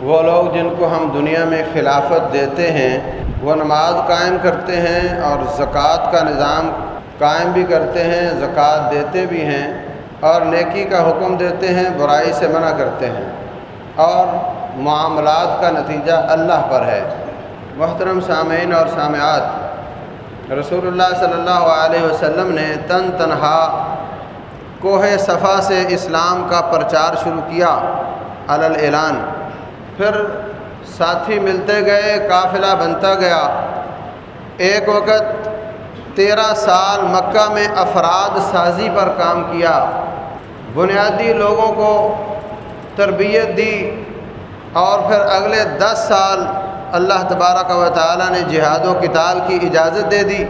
وہ لوگ جن کو ہم دنیا میں خلافت دیتے ہیں، وہ نماز قائم کرتے ہیں اور زکوٰۃ کا نظام قائم بھی کرتے ہیں، زکوٰۃ دیتے بھی ہیں اور نیکی کا حکم دیتے ہیں، برائی سے منع کرتے ہیں۔ اور معاملات کا نتیجہ اللہ پر ہے۔ محترم سامعین اور سامعات، رسول اللہ صلی اللہ علیہ وسلم نے تن تنہا کوہ صفا سے اسلام کا پرچار شروع کیا۔ اعلان پھر ساتھی ملتے گئے، قافلہ بنتا گیا۔ ایک وقت تیرہ سال مکہ میں افراد سازی پر کام کیا۔ بنیادی لوگوں کو تربیت دی اور پھر اگلے دس سال اللہ تبارک و تعالیٰ نے جہاد و کتال کی اجازت دے دی۔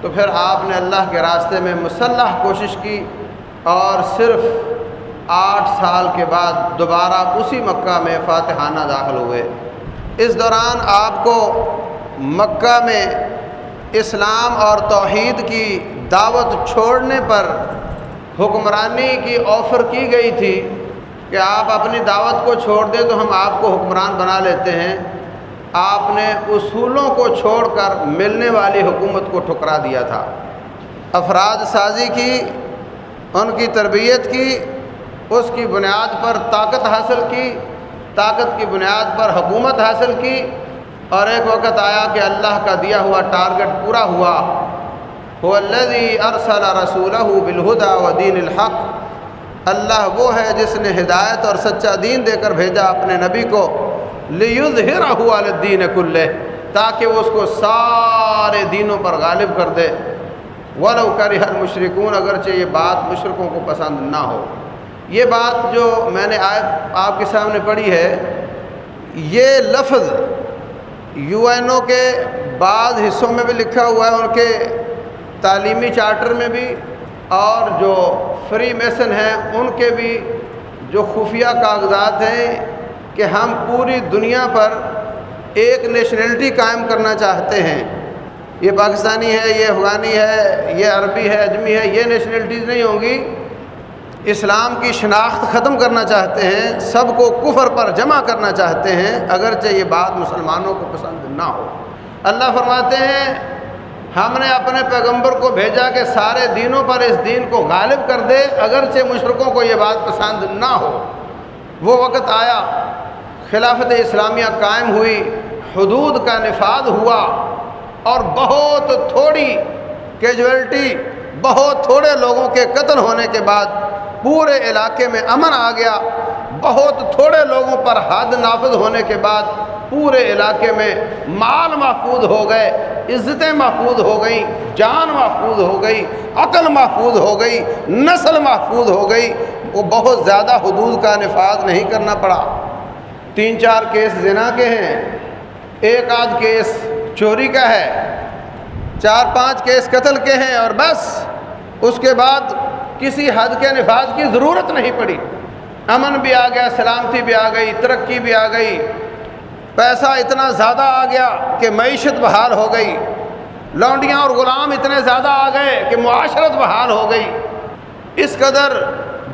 تو پھر آپ نے اللہ کے راستے میں مسلح کوشش کی اور صرف آٹھ سال کے بعد دوبارہ اسی مکہ میں فاتحانہ داخل ہوئے۔ اس دوران آپ کو مکہ میں اسلام اور توحید کی دعوت چھوڑنے پر حکمرانی کی آفر کی گئی تھی کہ آپ اپنی دعوت کو چھوڑ دیں تو ہم آپ کو حکمران بنا لیتے ہیں۔ آپ نے اصولوں کو چھوڑ کر ملنے والی حکومت کو ٹھکرا دیا تھا۔ افراد سازی کی، ان کی تربیت کی اس کی بنیاد پر طاقت حاصل کی، طاقت کی بنیاد پر حکومت حاصل کی اور ایک وقت آیا کہ اللہ کا دیا ہوا ٹارگٹ پورا ہوا۔ وہ الذي ارسل رسول بالہدا و دین الحق۔ اللہ وہ ہے جس نے ہدایت اور سچا دین دے کر بھیجا اپنے نبی کو۔ لیظہرہ علی الدین کلے تاکہ وہ اس کو سارے دینوں پر غالب کر دے۔ ولو کرہ المشرکون، اگرچہ یہ بات مشرقوں کو پسند نہ ہو۔ یہ بات جو میں نے آپ کے سامنے پڑھی ہے، یہ لفظ یو این او کے بعض حصوں میں بھی لکھا ہوا ہے، ان کے تعلیمی چارٹر میں بھی، اور جو فری میسن ہیں، ان کے بھی جو خفیہ کاغذات ہیں کہ ہم پوری دنیا پر ایک نیشنلٹی قائم کرنا چاہتے ہیں۔ یہ پاکستانی ہے، یہ افغانی ہے، یہ عربی ہے، اجمی ہے، یہ نیشنلٹیز نہیں ہوں گی۔ اسلام کی شناخت ختم کرنا چاہتے ہیں، سب کو کفر پر جمع کرنا چاہتے ہیں، اگرچہ یہ بات مسلمانوں کو پسند نہ ہو۔ اللہ فرماتے ہیں، ہم نے اپنے پیغمبر کو بھیجا کہ سارے دینوں پر اس دین کو غالب کر دے، اگرچہ مشرقوں کو یہ بات پسند نہ ہو۔ وہ وقت آیا، خلافت اسلامیہ قائم ہوئی، حدود کا نفاذ ہوا، اور بہت تھوڑی کیجویلٹی بہت تھوڑے لوگوں کے قتل ہونے کے بعد پورے علاقے میں امن آ گیا۔ بہت تھوڑے لوگوں پر حد نافذ ہونے کے بعد پورے علاقے میں مال محفوظ ہو گئے، عزتیں محفوظ ہو گئیں، جان محفوظ ہو گئی، عقل محفوظ ہو گئی، نسل محفوظ ہو گئی۔ وہ بہت زیادہ حدود کا نفاذ نہیں کرنا پڑا۔ تین چار کیس زنا کے ہیں، ایک آدھ کیس چوری کا ہے، چار پانچ کیس قتل کے ہیں اور بس۔ اس کے بعد کسی حد کے نفاذ کی ضرورت نہیں پڑی۔ امن بھی آ گیا، سلامتی بھی آ گئی، ترقی بھی آ گئی۔ پیسہ اتنا زیادہ آ گیا کہ معیشت بحال ہو گئی۔ لونڈیاں اور غلام اتنے زیادہ آ گئے کہ معاشرت بحال ہو گئی۔ اس قدر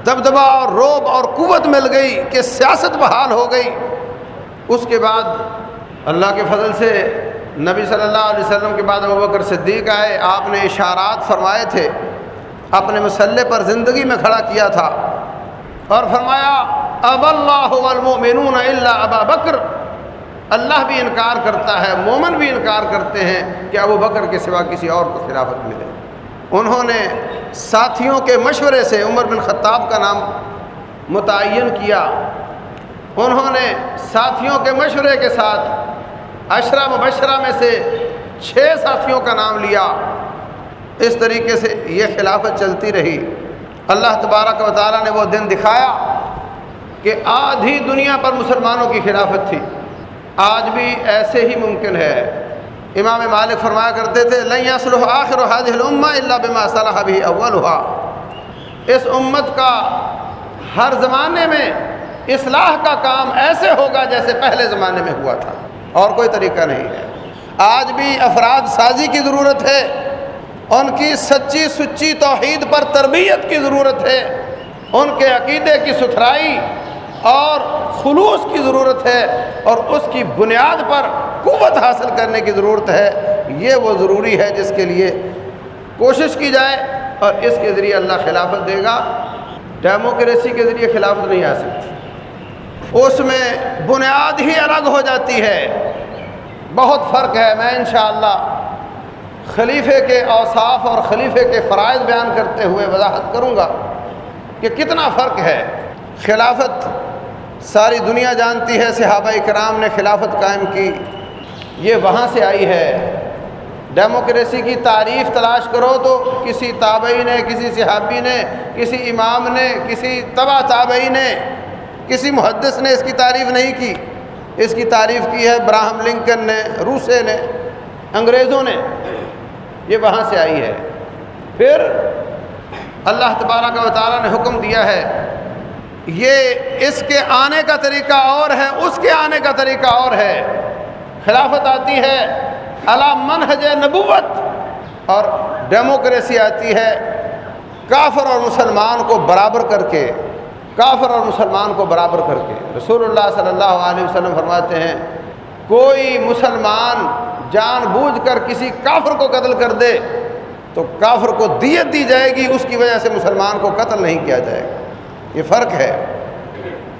دبدبا اور روب اور قوت مل گئی کہ سیاست بحال ہو گئی۔ اس کے بعد اللہ کے فضل سے نبی صلی اللہ علیہ وسلم کے بعد ابوبکر صدیق آئے۔ آپ نے اشارات فرمائے تھے۔ اپنے مسلح پر زندگی میں کھڑا کیا تھا اور فرمایا، اب اللہ والمؤمنون الا ابا بکر۔ اللہ بھی انکار کرتا ہے، مومن بھی انکار کرتے ہیں کہ ابو بکر کے سوا کسی اور کو خلافت ملے۔ انہوں نے ساتھیوں کے مشورے سے عمر بن خطاب کا نام متعین کیا۔ انہوں نے ساتھیوں کے مشورے کے ساتھ اشرا مبشرہ میں سے چھ ساتھیوں کا نام لیا۔ اس طریقے سے یہ خلافت چلتی رہی۔ اللہ تبارک و تعالیٰ نے وہ دن دکھایا کہ آدھی دنیا پر مسلمانوں کی خلافت تھی۔ آج بھی ایسے ہی ممکن ہے۔ امام مالک فرمایا کرتے تھے لئی اسلح آخر حاضل اللہ بما صلاح بھی اول ہوا اس امت کا ہر زمانے میں اصلاح کا کام ایسے ہوگا جیسے پہلے زمانے میں ہوا تھا۔ اور کوئی طریقہ نہیں ہے۔ آج بھی افراد سازی کی ضرورت ہے۔ ان کی سچی سچی توحید پر تربیت کی ضرورت ہے، ان کے عقیدے کی ستھرائی اور خلوص کی ضرورت ہے اور اس کی بنیاد پر قوت حاصل کرنے کی ضرورت ہے۔ یہ وہ ضروری ہے جس کے لیے کوشش کی جائے اور اس کے ذریعے اللہ خلافت دے گا۔ ڈیموکریسی کے ذریعے خلافت نہیں آ سکتی۔ اس میں بنیاد ہی الگ ہو جاتی ہے۔ بہت فرق ہے، میں انشاءاللہ خلیفے کے اوصاف اور خلیفے کے فرائض بیان کرتے ہوئے وضاحت کروں گا کہ کتنا فرق ہے۔ خلافت ساری دنیا جانتی ہے، صحابہ کرام نے خلافت قائم کی۔ یہ وہاں سے آئی ہے۔ ڈیموکریسی کی تعریف تلاش کرو تو کسی تابعی نے، کسی صحابی نے، کسی امام نے، کسی تبا تابعی نے، کسی محدث نے اس کی تعریف نہیں کی۔ اس کی تعریف کی ہے، براہم لنکن نے، روسے نے، انگریزوں نے۔ یہ وہاں سے آئی ہے۔ پھر اللہ تبارہ کا تعالیٰ نے حکم دیا ہے، یہ اس کے آنے کا طریقہ اور ہے، اس کے آنے کا طریقہ اور ہے۔ خلافت آتی ہے علا منہج نبوت اور ڈیموکریسی آتی ہے۔ کافر اور مسلمان کو برابر کر کے، کافر اور مسلمان کو برابر کر کے۔ رسول اللہ صلی اللہ علیہ وسلم فرماتے ہیں، کوئی مسلمان جان بوجھ کر کسی کافر کو قتل کر دے تو کافر کو دیت دی جائے گی، اس کی وجہ سے مسلمان کو قتل نہیں کیا جائے گا۔ یہ فرق ہے۔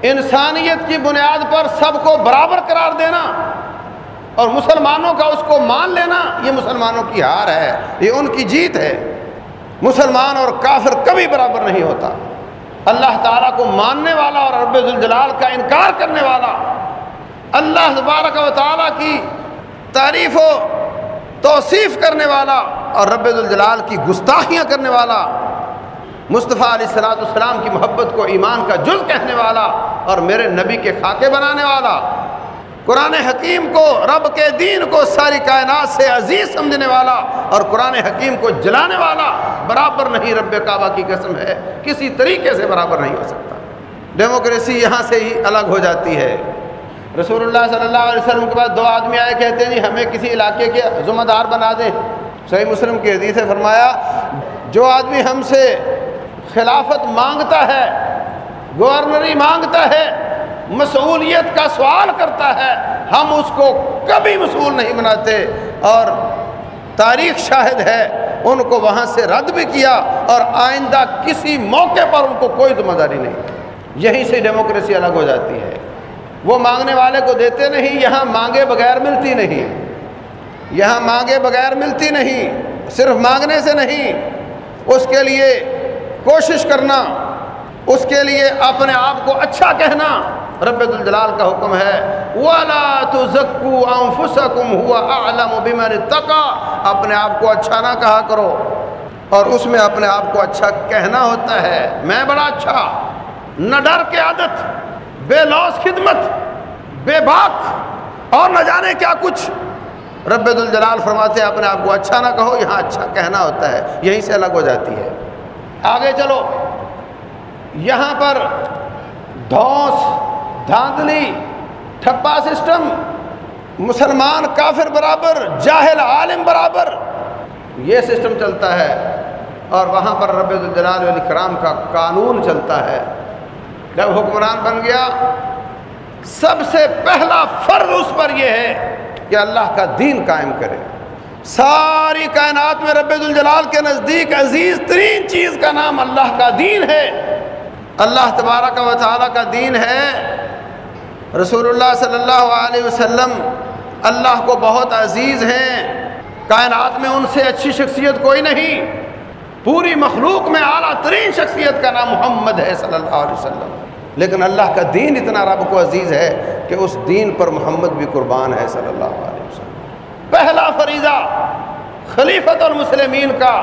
انسانیت کی بنیاد پر سب کو برابر قرار دینا اور مسلمانوں کا اس کو مان لینا، یہ مسلمانوں کی ہار ہے، یہ ان کی جیت ہے۔ مسلمان اور کافر کبھی برابر نہیں ہوتا۔ اللہ تعالیٰ کو ماننے والا اور رب الجلال کا انکار کرنے والا، اللہ تبارک و تعالیٰ کی تعریف و توصیف کرنے والا اور رب الجلال کی گستاخیاں کرنے والا، مصطفیٰ علیہ السلاۃ السلام کی محبت کو ایمان کا جز کہنے والا اور میرے نبی کے خاکے بنانے والا، قرآن حکیم کو، رب کے دین کو ساری کائنات سے عزیز سمجھنے والا اور قرآن حکیم کو جلانے والا برابر نہیں رب کعبہ کی قسم ہے، کسی طریقے سے برابر نہیں ہو سکتا۔ ڈیموکریسی یہاں سے ہی الگ ہو جاتی ہے۔ رسول اللہ صلی اللہ علیہ وسلم کے بعد دو آدمی آئے، کہتے ہیں جی ہمیں کسی علاقے کے ذمہ دار بنا دیں صحیح مسلم کی حدیث سے فرمایا، جو آدمی ہم سے خلافت مانگتا ہے، گورنری مانگتا ہے، مسئولیت کا سوال کرتا ہے، ہم اس کو کبھی مسئول نہیں بناتے۔ اور تاریخ شاہد ہے، ان کو وہاں سے رد بھی کیا اور آئندہ کسی موقع پر ان کو کوئی ذمہ داری نہیں۔ یہیں سے ڈیموکریسی الگ ہو جاتی ہے۔ وہ مانگنے والے کو دیتے نہیں، یہاں مانگے بغیر ملتی نہیں۔ یہاں مانگے بغیر ملتی نہیں، صرف مانگنے سے نہیں۔ اس کے لیے کوشش کرنا، اس کے لیے اپنے آپ کو اچھا کہنا رب الجلال کا حکم ہے۔ والا تو ذکو انفسکم ہوا اپنے آپ کو اچھا نہ کہا کرو۔ اور اس میں اپنے آپ کو اچھا کہنا ہوتا ہے۔ میں بڑا اچھا نہ ڈر کے عادت۔ بے لوس خدمت، بے باک، اور نہ جانے کیا کچھ۔ رب الجلال فرماتے ہیں، اپنے آپ کو اچھا نہ کہو، یہاں اچھا کہنا ہوتا ہے، یہیں سے الگ ہو جاتی ہے۔ آگے چلو۔ یہاں پر دھوس دھاندلی، ٹھپا سسٹم، مسلمان کافر برابر، جاہل عالم برابر، یہ سسٹم چلتا ہے۔ اور وہاں پر رب الجلال علیہ کرام کا قانون چلتا ہے۔ جب حکمران بن گیا، سب سے پہلا فرض اس پر یہ ہے کہ اللہ کا دین قائم کرے۔ ساری کائنات میں رب الجلال کے نزدیک عزیز ترین چیز کا نام اللہ کا دین ہے۔ اللہ تبارک و تعالیٰ کا دین ہے۔ رسول اللہ صلی اللہ علیہ وسلم اللہ کو بہت عزیز ہیں۔ کائنات میں ان سے اچھی شخصیت کوئی نہیں۔ پوری مخلوق میں اعلیٰ ترین شخصیت کا نام محمد ہے صلی اللہ علیہ وسلم۔ لیکن اللہ کا دین اتنا رب کو عزیز ہے کہ اس دین پر محمد بھی قربان ہے صلی اللہ علیہ وسلم۔ پہلا فریضہ خلیفت اور مسلمین کا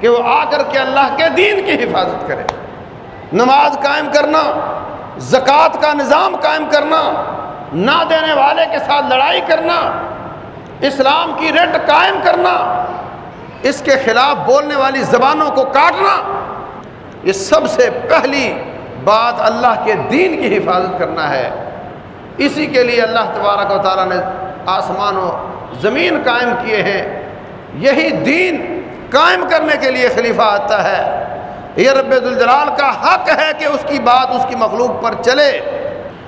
کہ وہ آ کر کے اللہ کے دین کی حفاظت کرے۔ نماز قائم کرنا، زکوٰۃ کا نظام قائم کرنا، نہ دینے والے کے ساتھ لڑائی کرنا، اسلام کی رٹ قائم کرنا، اس کے خلاف بولنے والی زبانوں کو کاٹنا، یہ سب سے پہلی بات اللہ کے دین کی حفاظت کرنا ہے۔ اسی کے لیے اللہ تبارک و تعالیٰ نے آسمان و زمین قائم کیے ہیں۔ یہی دین قائم کرنے کے لیے خلیفہ آتا ہے۔ یہ رب الجلال کا حق ہے کہ اس کی بات اس کی مخلوق پر چلے۔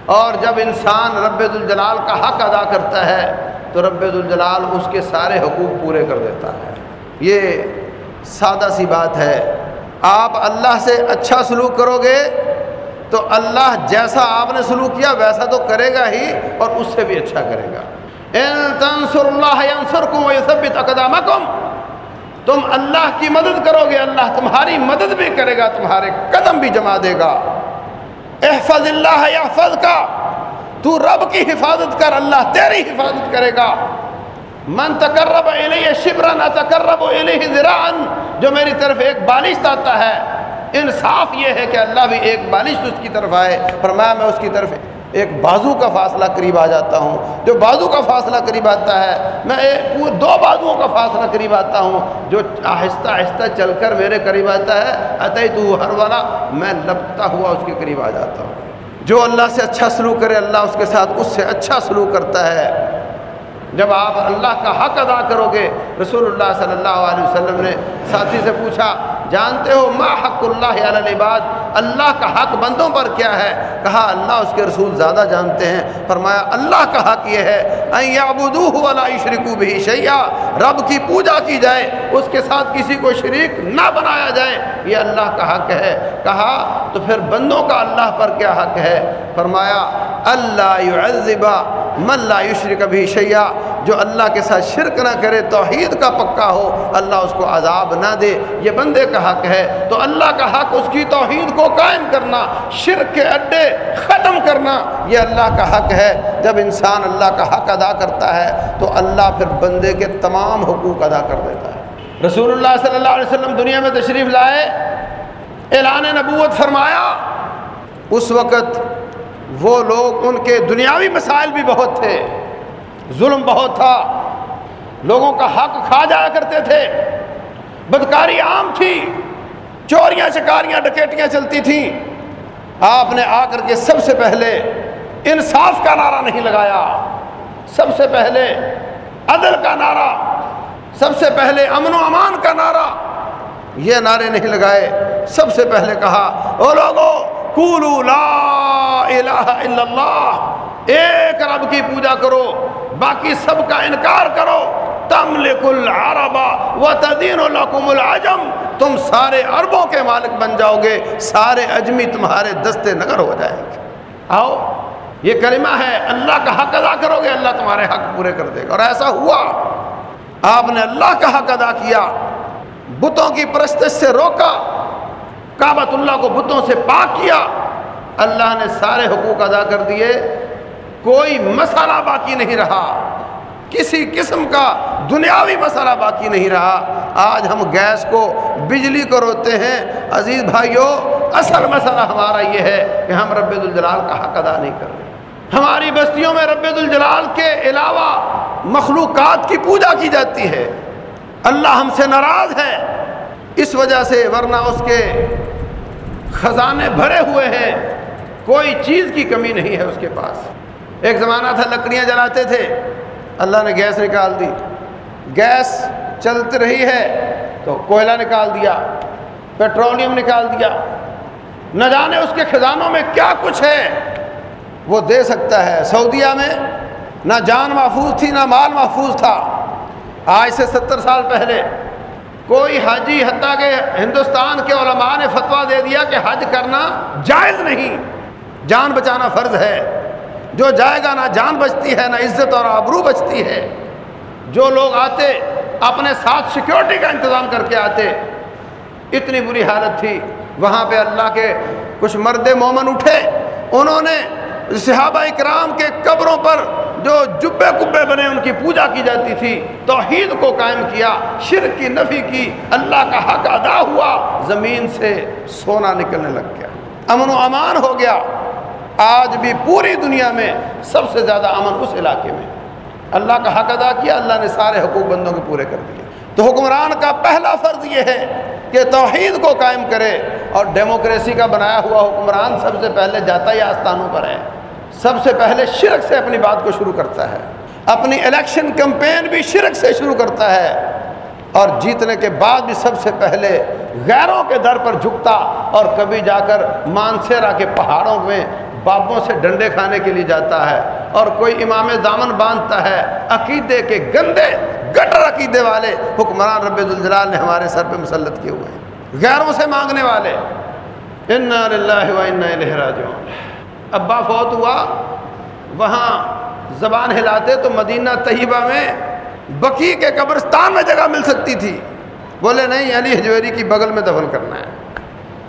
اور جب انسان رب الجلال کا حق ادا کرتا ہے، تو رب الجلال اس کے سارے حقوق پورے کر دیتا ہے۔ یہ سادہ سی بات ہے۔ آپ اللہ سے اچھا سلوک کرو گے تو اللہ جیسا آپ نے سلوک کیا، ویسا تو کرے گا ہی اور اس سے بھی اچھا کرے گا۔ تنصر اللہ اقدامکم۔ تم اللہ کی مدد کرو گے، اللہ تمہاری مدد بھی کرے گا، تمہارے قدم بھی جما دے گا۔ احفظ اللہ احفظ کا تو رب کی حفاظت کر، اللہ تیری حفاظت کرے گا۔ من تقرب الیہ شبرن اتقرب الیہ ذراعن جو میری طرف ایک بالشت آتا ہے انصاف یہ ہے کہ اللہ بھی ایک بالشت اس کی طرف آئے فرمایا میں اس کی طرف ایک بازو کا فاصلہ قریب آ جاتا ہوں۔ جو بازو کا فاصلہ قریب آتا ہے، میں ایک دو بازوؤں کا فاصلہ قریب آتا ہوں۔ جو آہستہ آہستہ چل کر میرے قریب آتا ہے عطی تو ہر والا میں لپتا ہوا اس کے قریب آ جاتا ہوں۔ جو اللہ سے اچھا سلوک کرے، اللہ اس کے ساتھ اس سے اچھا سلوک کرتا ہے۔ جب آپ اللہ کا حق ادا کرو گے، رسول اللہ صلی اللہ علیہ وسلم نے ساتھی سے پوچھا جانتے ہو ما حق اللہ علی العباد؟ اللہ کا حق بندوں پر کیا ہے؟ کہا، اللہ اس کے رسول زیادہ جانتے ہیں۔ فرمایا، اللہ کا حق یہ ہے ولا یشرکو بھی شیا رب کی پوجا کی جائے، اس کے ساتھ کسی کو شریک نہ بنایا جائے۔ یہ اللہ کا حق ہے۔ کہا، تو پھر بندوں کا اللہ پر کیا حق ہے؟ فرمایا، اللہ یعذبا من لا یشرک بھی شیا جو اللہ کے ساتھ شرک نہ کرے، توحید کا پکا ہو، اللہ اس کو عذاب نہ دے۔ یہ بندے کا حق ہے۔ تو اللہ کا حق اس کی توحید کو قائم کرنا، شرک کے اڈے ختم کرنا، یہ اللہ کا حق ہے۔ جب انسان اللہ کا حق ادا کرتا ہے، تو اللہ پھر بندے کے تمام حقوق ادا کر دیتا ہے۔ رسول اللہ صلی اللہ علیہ وسلم دنیا میں تشریف لائے، اعلان نبوت فرمایا۔ اس وقت وہ لوگ ان کے دنیاوی مسائل بھی بہت تھے۔ ظلم بہت تھا۔ لوگوں کا حق کھا جایا کرتے تھے۔ بدکاری عام تھی۔ چوریاں، شکاریاں ڈکیٹیاں چلتی تھیں۔ آپ نے آ کر کے سب سے پہلے انصاف کا نعرہ نہیں لگایا۔ سب سے پہلے عدل کا نعرہ۔ سب سے پہلے امن و امان کا نعرہ۔ یہ نعرے نہیں لگائے۔ سب سے پہلے کہا، او لوگو لا الہ الا اللہ۔ ایک رب کی پوجا کرو۔ باقی سب کا انکار کرو۔ تم العربا و تدین القم العجم۔ تم سارے عربوں کے مالک بن جاؤ گے۔ سارے اجمی تمہارے دستے نگر ہو جائیں گے۔ آؤ، یہ کلمہ ہے، اللہ کا حق ادا کرو گے، اللہ تمہارے حق پورے کر دے گا۔ اور ایسا ہوا، آپ نے اللہ کا حق ادا کیا، بتوں کی پرستش سے روکا، کعبۃ اللہ کو بتوں سے پاک کیا۔ اللہ نے سارے حقوق ادا کر دیے۔ کوئی مسئلہ باقی نہیں رہا۔ کسی قسم کا دنیاوی مسئلہ باقی نہیں رہا۔ آج ہم گیس کو بجلی کو روتے ہیں۔ عزیز بھائیوں اصل مسئلہ ہمارا یہ ہے کہ ہم رب الجلال کا حق ادا نہیں کر رہے ہماری بستیوں میں رب الجلال کے علاوہ مخلوقات کی پوجا کی جاتی ہے۔ اللہ ہم سے ناراض ہے۔ اس وجہ سے ورنہ اس کے خزانے بھرے ہوئے ہیں۔ کوئی چیز کی کمی نہیں ہے اس کے پاس۔ ایک زمانہ تھا لکڑیاں جلاتے تھے۔ اللہ نے گیس نکال دی۔ گیس چلتی رہی ہے تو کوئلہ نکال دیا، پیٹرولیم نکال دیا۔ نہ جانے اس کے خزانوں میں کیا کچھ ہے۔ وہ دے سکتا ہے سعودیہ میں۔ نہ جان محفوظ تھی، نہ مال محفوظ تھا۔ آج سے ستر سال پہلے کوئی حاجی حتیٰ کہ ہندوستان کے علماء نے فتویٰ دے دیا کہ حج کرنا جائز نہیں۔ جان بچانا فرض ہے۔ جو جائے گا نہ جان بچتی ہے، نہ عزت اور آبرو بچتی ہے۔ جو لوگ آتے، اپنے ساتھ سیکیورٹی کا انتظام کر کے آتے، اتنی بری حالت تھی۔ وہاں پہ اللہ کے کچھ مرد مومن اٹھے۔ انہوں نے صحابہ اکرام کے قبروں پر جو جبے کبے بنے، ان کی پوجا کی جاتی تھی، توحید کو قائم کیا، شرک کی، نفی کی، اللہ کا حق ادا ہوا، زمین سے سونا نکلنے لگ گیا۔ امن و امان ہو گیا۔ آج بھی پوری دنیا میں سب سے زیادہ امن اس علاقے میں۔ اللہ کا حق ادا کیا، اللہ نے سارے حقوق بندوں کے پورے کر دیے۔ تو حکمران کا پہلا فرض یہ ہے کہ توحید کو قائم کرے اور ڈیموکریسی کا بنایا ہوا حکمران سب سے پہلے جاتا ہی آستانوں پر ہے۔ سب سے پہلے شرک سے اپنی بات کو شروع کرتا ہے۔ اپنی الیکشن کمپین بھی شرک سے شروع کرتا ہے۔ اور جیتنے کے بعد بھی سب سے پہلے غیروں کے در پر جھکتا اور کبھی جا کر مانسیرا کے پہاڑوں میں بابوں سے ڈنڈے کھانے کے لیے جاتا ہے اور کوئی امام دامن باندھتا ہے، عقیدے کے گندے، گٹر عقیدے والے حکمران رب الجلال نے ہمارے سر پہ مسلط کیے ہوئے ہیں۔ غیروں سے مانگنے والے۔ راجعون۔ ابا فوت ہوا، وہاں زبان ہلاتے تو مدینہ طیبہ میں بقی کے قبرستان میں جگہ مل سکتی تھی۔ بولے، نہیں، علی حجویری کی بغل میں دفن کرنا ہے۔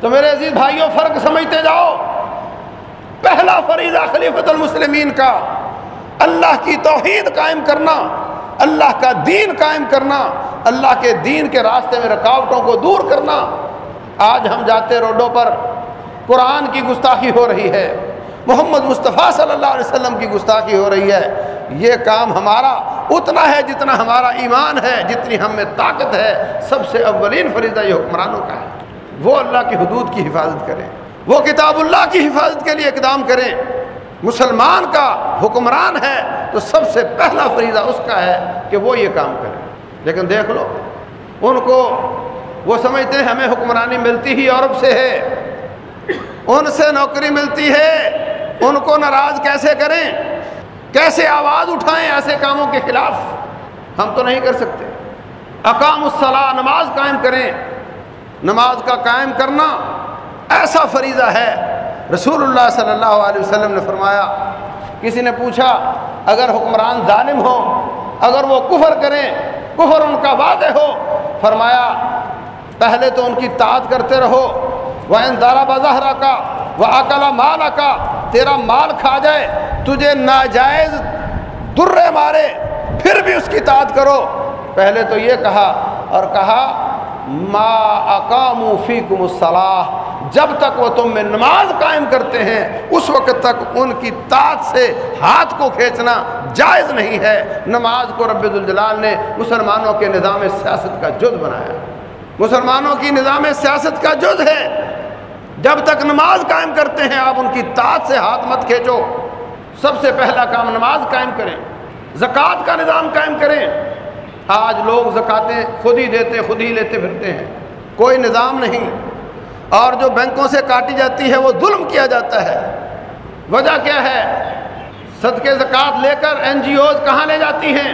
تو میرے عزیز بھائیوں، فرق سمجھتے جاؤ۔ پہلا فریضہ خلیفۃ المسلمین کا، اللہ کی توحید قائم کرنا، اللہ کا دین قائم کرنا، اللہ کے دین کے راستے میں رکاوٹوں کو دور کرنا۔ آج ہم جاتے روڈوں پر، قرآن کی گستاخی ہو رہی ہے، محمد مصطفیٰ صلی اللہ علیہ وسلم کی گستاخی ہو رہی ہے۔ یہ کام ہمارا اتنا ہے جتنا ہمارا ایمان ہے، جتنی ہم میں طاقت ہے۔ سب سے اولین فریضہ یہ حکمرانوں کا ہے۔ وہ اللہ کی حدود کی حفاظت کریں۔ وہ کتاب اللہ کی حفاظت کے لیے اقدام کریں۔ مسلمان کا حکمران ہے تو سب سے پہلا فریضہ اس کا ہے کہ وہ یہ کام کرے۔ لیکن دیکھ لو، ان کو وہ سمجھتے ہیں، ہمیں حکمرانی ملتی ہی عورب سے ہے۔ ان سے نوکری ملتی ہے۔ ان کو ناراض کیسے کریں؟ کیسے آواز اٹھائیں ایسے کاموں کے خلاف؟ ہم تو نہیں کر سکتے۔ اقام الصلاح نماز قائم کریں۔ نماز کا قائم کرنا ایسا فریضہ ہے۔ رسول اللہ صلی اللہ علیہ وسلم نے فرمایا، کسی نے پوچھا، اگر حکمران ظالم ہو، اگر وہ کفر کریں، کفر ان کا وعدے ہو، فرمایا، پہلے تو ان کی تعت کرتے رہو وہ دارا بظہرا کا وہ اکلا مال کا تیرا مال کھا جائے، تجھے ناجائز درے مارے، پھر بھی اس کی تعت کرو۔ پہلے تو یہ کہا اور کہا، ما اقام فیکم الصلاح جب تک وہ تم میں نماز قائم کرتے ہیں، اس وقت تک ان کی تاج سے ہاتھ کو کھینچنا جائز نہیں ہے۔ نماز کو رب الجلال نے مسلمانوں کے نظام سیاست کا جز بنایا۔ مسلمانوں کی نظام سیاست کا جز ہے۔ جب تک نماز قائم کرتے ہیں، آپ ان کی تاج سے ہاتھ مت کھینچو۔ سب سے پہلا کام نماز قائم کریں۔ زکوٰۃ کا نظام قائم کریں۔ آج لوگ زکاتیں خود ہی دیتے، خود ہی لیتے پھرتے ہیں۔ کوئی نظام نہیں۔ اور جو بینکوں سے کاٹی جاتی ہے وہ ظلم کیا جاتا ہے۔ وجہ کیا ہے؟ صدقے، زکوٰۃ لے کر این جی اوز کہاں لے جاتی ہیں؟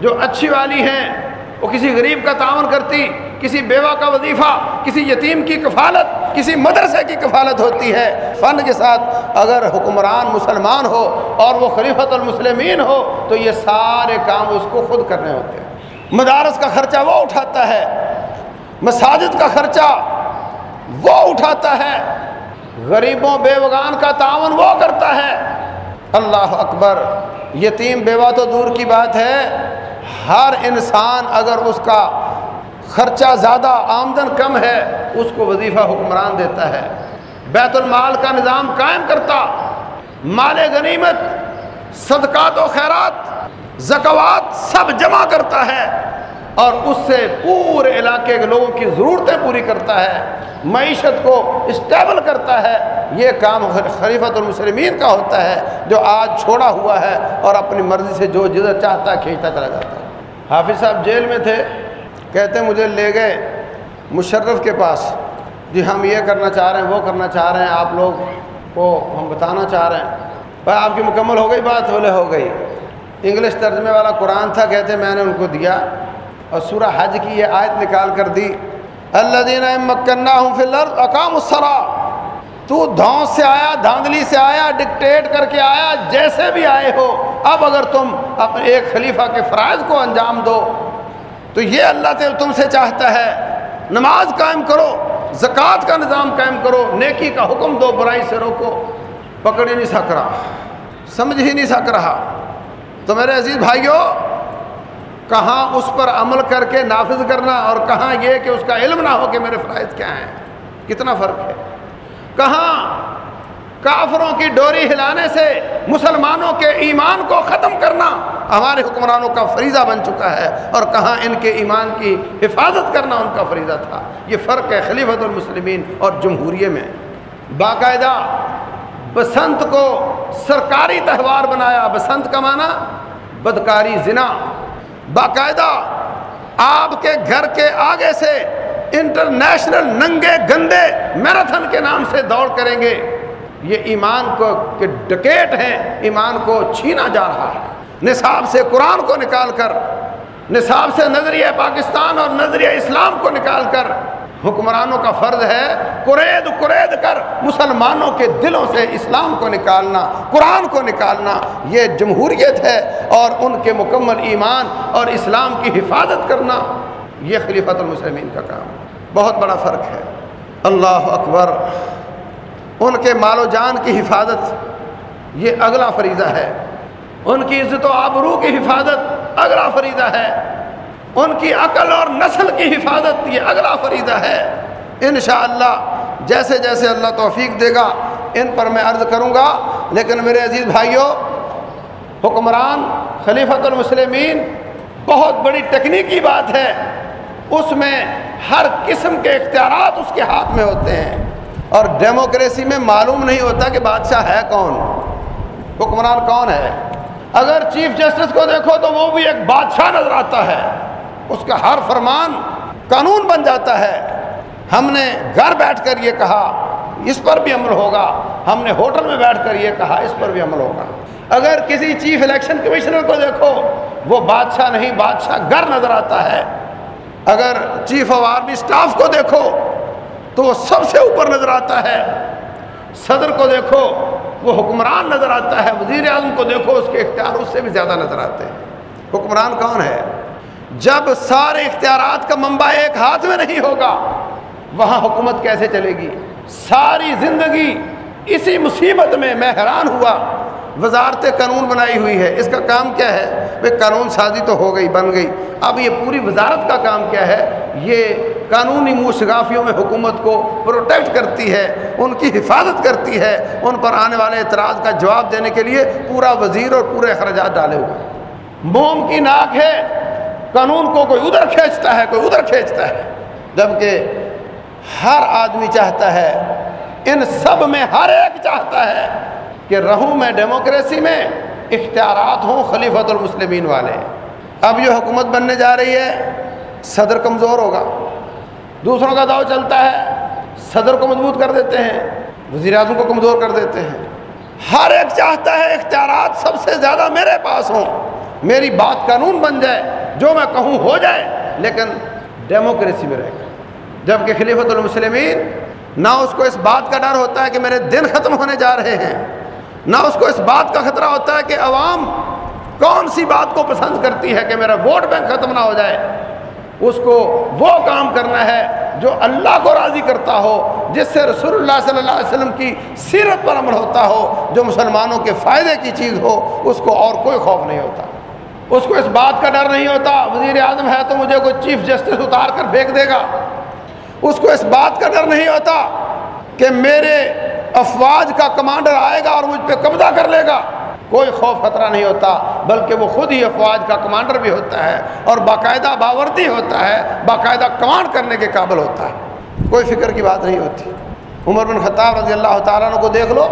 جو اچھی والی ہیں، وہ کسی غریب کا تعاون کرتی، کسی بیوہ کا وظیفہ، کسی یتیم کی کفالت، کسی مدرسے کی کفالت ہوتی ہے۔ فن کے ساتھ اگر حکمران مسلمان ہو اور وہ خلیفت المسلمین ہو، تو یہ سارے کام اس کو خود کرنے ہوتے ہیں۔ مدارس کا خرچہ وہ اٹھاتا ہے، مساجد کا خرچہ وہ اٹھاتا ہے۔ غریبوں بیوگان کا تعاون وہ کرتا ہے۔ اللہ اکبر، یتیم بیوہ تو دور کی بات ہے۔ ہر انسان اگر اس کا خرچہ زیادہ، آمدن کم ہے، اس کو وظیفہ حکمران دیتا ہے۔ بیت المال کا نظام قائم کرتا۔ مال غنیمت، صدقات و خیرات، زکوات سب جمع کرتا ہے۔ اور اس سے پورے علاقے کے لوگوں کی ضرورتیں پوری کرتا ہے، معیشت کو اسٹیبل کرتا ہے۔ یہ کام خلیفت المسلمین کا ہوتا ہے، جو آج چھوڑا ہوا ہے اور اپنی مرضی سے جو جدھر چاہتا ہے، کھینچتا چلا جاتا ہے۔ حافظ صاحب جیل میں تھے، کہتے مجھے لے گئے مشرف کے پاس۔ جی ہم یہ کرنا چاہ رہے ہیں، وہ کرنا چاہ رہے ہیں، آپ لوگ کو ہم بتانا چاہ رہے ہیں۔ بھائی، آپ کی مکمل ہو گئی بات بولے ہو گئی۔ انگلش ترجمے والا قرآن تھا، کہتے میں نے ان کو دیا۔ اور سورہ حج کی یہ آیت نکال کر دی اللہ دین مکنا ہوں فلر اقام السرا تو دھونس سے آیا، دھاندلی سے آیا، ڈکٹیٹ کر کے آیا، جیسے بھی آئے ہو۔ اب اگر تم اپنے ایک خلیفہ کے فرائض کو انجام دو، تو یہ اللہ تم سے چاہتا ہے، نماز قائم کرو، زکوٰۃ کا نظام قائم کرو، نیکی کا حکم دو، برائی سے روکو۔ پکڑ ہی نہیں سک رہا، سمجھ ہی نہیں سک رہا۔ تو میرے عزیز بھائیوں کہاں اس پر عمل کر کے نافذ کرنا اور کہاں یہ کہ اس کا علم نہ ہو کہ میرے فرائض کیا ہیں؟ کتنا فرق ہے؟ کہاں کافروں کی ڈوری ہلانے سے مسلمانوں کے ایمان کو ختم کرنا ہمارے حکمرانوں کا فریضہ بن چکا ہے اور کہاں ان کے ایمان کی حفاظت کرنا ان کا فریضہ تھا؟ یہ فرق ہے خلیفت المسلمین اور جمہوریے میں۔ باقاعدہ بسنت کو سرکاری تہوار بنایا، بسنت کا معنی بدکاری، زنا۔ باقاعدہ آپ کے گھر کے آگے سے انٹرنیشنل ننگے گندے میراتھن کے نام سے دوڑ کریں گے۔ یہ ایمان کو کہ ڈکیٹ ہیں، ایمان کو چھینا جا رہا ہے۔ نصاب سے قرآن کو نکال کر، نصاب سے نظریہ پاکستان اور نظریہ اسلام کو نکال کر حکمرانوں کا فرض ہے قرید قرید کر مسلمانوں کے دلوں سے اسلام کو نکالنا، قرآن کو نکالنا، یہ جمہوریت ہے اور ان کے مکمل ایمان اور اسلام کی حفاظت کرنا۔ یہ خلیفۃ المسلمین کا کام۔ بہت بڑا فرق ہے۔ اللہ اکبر۔ ان کے مال و جان کی حفاظت۔ یہ اگلا فریضہ ہے۔ ان کی عزت و آبرو کی حفاظت اگلا فریضہ ہے۔ ان کی عقل اور نسل کی حفاظت یہ اگلا فریضہ ہے۔ انشاءاللہ، جیسے جیسے اللہ توفیق دے گا، ان پر میں عرض کروں گا۔ لیکن میرے عزیز بھائیوں حکمران، خلیفۃ المسلمین، بہت بڑی تکنیکی بات ہے۔ اس میں ہر قسم کے اختیارات اس کے ہاتھ میں ہوتے ہیں۔ اور ڈیموکریسی میں معلوم نہیں ہوتا کہ بادشاہ ہے کون۔ حکمران کون ہے؟ اگر چیف جسٹس کو دیکھو تو وہ بھی ایک بادشاہ نظر آتا ہے۔ اس کا ہر فرمان قانون بن جاتا ہے۔ ہم نے گھر بیٹھ کر یہ کہا، اس پر بھی عمل ہوگا۔ ہم نے ہوٹل میں بیٹھ کر یہ کہا، اس پر بھی عمل ہوگا۔ اگر کسی چیف الیکشن کمشنر کو دیکھو، وہ بادشاہ نہیں، بادشاہ گھر نظر آتا ہے۔ اگر چیف آف آرمی اسٹاف کو دیکھو، تو وہ سب سے اوپر نظر آتا ہے۔ صدر کو دیکھو، وہ حکمران نظر آتا ہے۔ وزیر اعظم کو دیکھو، اس کے اختیار اس سے بھی زیادہ نظر آتے ہیں۔ حکمران کون ہے؟ جب سارے اختیارات کا منبع ایک ہاتھ میں نہیں ہوگا، وہاں حکومت کیسے چلے گی؟ ساری زندگی اسی مصیبت میں میں حیران ہوا۔ وزارت قانون بنائی ہوئی ہے۔ اس کا کام کیا ہے؟ بھائی قانون سازی تو ہو گئی، بن گئی۔ اب یہ پوری وزارت کا کام کیا ہے؟ یہ قانونی موشگافیوں میں حکومت کو پروٹیکٹ کرتی ہے، ان کی حفاظت کرتی ہے، ان پر آنے والے اعتراض کا جواب دینے کے لیے پورا وزیر اور پورے اخراجات ڈالے ہوئے۔ موم کی ناک ہے۔ قانون کو کوئی ادھر کھینچتا ہے، کوئی ادھر کھینچتا ہے۔ جبکہ ہر آدمی چاہتا ہے، ان سب میں ہر ایک چاہتا ہے کہ رہوں میں ڈیموکریسی میں اختیارات ہوں خلیفۃ المسلمین والے۔ اب یہ حکومت بننے جا رہی ہے، صدر کمزور ہوگا۔ دوسروں کا داؤ چلتا ہے، صدر کو مضبوط کر دیتے ہیں، وزیر اعظم کو کمزور کر دیتے ہیں۔ ہر ایک چاہتا ہے اختیارات سب سے زیادہ میرے پاس ہوں۔ میری بات قانون بن جائے۔ جو میں کہوں ہو جائے، لیکن ڈیموکریسی میں رہے گا جبکہ خلیفۃ المسلمین نہ اس کو اس بات کا ڈر ہوتا ہے کہ میرے دن ختم ہونے جا رہے ہیں، نہ اس کو اس بات کا خطرہ ہوتا ہے کہ عوام کون سی بات کو پسند کرتی ہے کہ میرا ووٹ بینک ختم نہ ہو جائے۔ اس کو وہ کام کرنا ہے جو اللہ کو راضی کرتا ہو، جس سے رسول اللہ صلی اللہ علیہ وسلم کی سیرت پر عمل ہوتا ہو، جو مسلمانوں کے فائدے کی چیز ہو، اس کو اور کوئی خوف نہیں ہوتا۔ اس کو اس بات کا ڈر نہیں ہوتا، وزیر اعظم ہے تو مجھے کوئی چیف جسٹس اتار کر پھینک دے گا۔ اس کو اس بات کا ڈر نہیں ہوتا کہ میرے افواج کا کمانڈر آئے گا اور مجھ پہ قبضہ کر لے گا۔ کوئی خوف خطرہ نہیں ہوتا، بلکہ وہ خود ہی افواج کا کمانڈر بھی ہوتا ہے اور باقاعدہ باورتی ہوتا ہے، باقاعدہ کمانڈ کرنے کے قابل ہوتا ہے۔ کوئی فکر کی بات نہیں ہوتی۔ عمر بن خطاب رضی اللہ تعالیٰ کو دیکھ لو،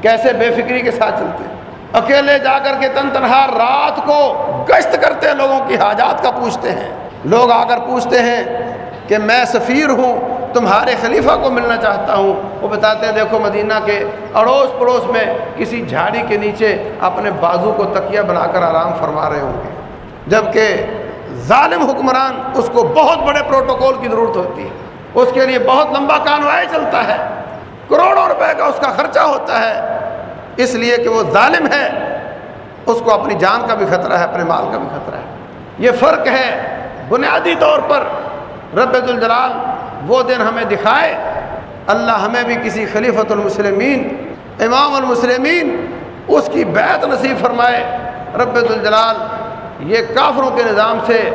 کیسے بے فکری کے ساتھ چلتے اکیلے جا کر کے تن تنہا رات کو گشت کرتے ہیں لوگوں کی حاجات کا پوچھتے ہیں۔ لوگ آ کر پوچھتے ہیں کہ میں سفیر ہوں، تمہارے خلیفہ کو ملنا چاہتا ہوں۔ وہ بتاتے ہیں، دیکھو مدینہ کے اڑوس پڑوس میں کسی جھاڑی کے نیچے اپنے بازو کو تکیہ بنا کر آرام فرما رہے ہوں گے۔ جبکہ ظالم حکمران اس کو بہت بڑے پروٹوکول کی ضرورت ہوتی ہے۔ اس کے لیے بہت لمبا کانوائے چلتا ہے۔ کروڑوں روپے کا اس کا خرچہ ہوتا ہے۔ اس لیے کہ وہ ظالم ہے، اس کو اپنی جان کا بھی خطرہ ہے، اپنے مال کا بھی خطرہ ہے۔ یہ فرق ہے بنیادی طور پر۔ رب الجلال وہ دن ہمیں دکھائے۔ اللہ ہمیں بھی کسی خلیفۃ المسلمین، امام المسلمین اس کی بیت نصیب فرمائے۔ رب الجلال یہ کافروں کے نظام سے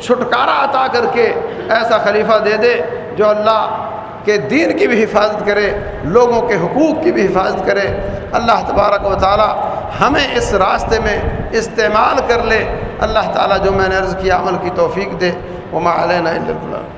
چھٹکارا عطا کر کے ایسا خلیفہ دے دے جو اللہ کہ دین کی بھی حفاظت کرے، لوگوں کے حقوق کی بھی حفاظت کرے۔ اللہ تبارک و تعالی ہمیں اس راستے میں استعمال کر لے۔ اللہ تعالیٰ جو میں نے عرض کیا، عمل کی توفیق دے۔ وہ مالین اللہ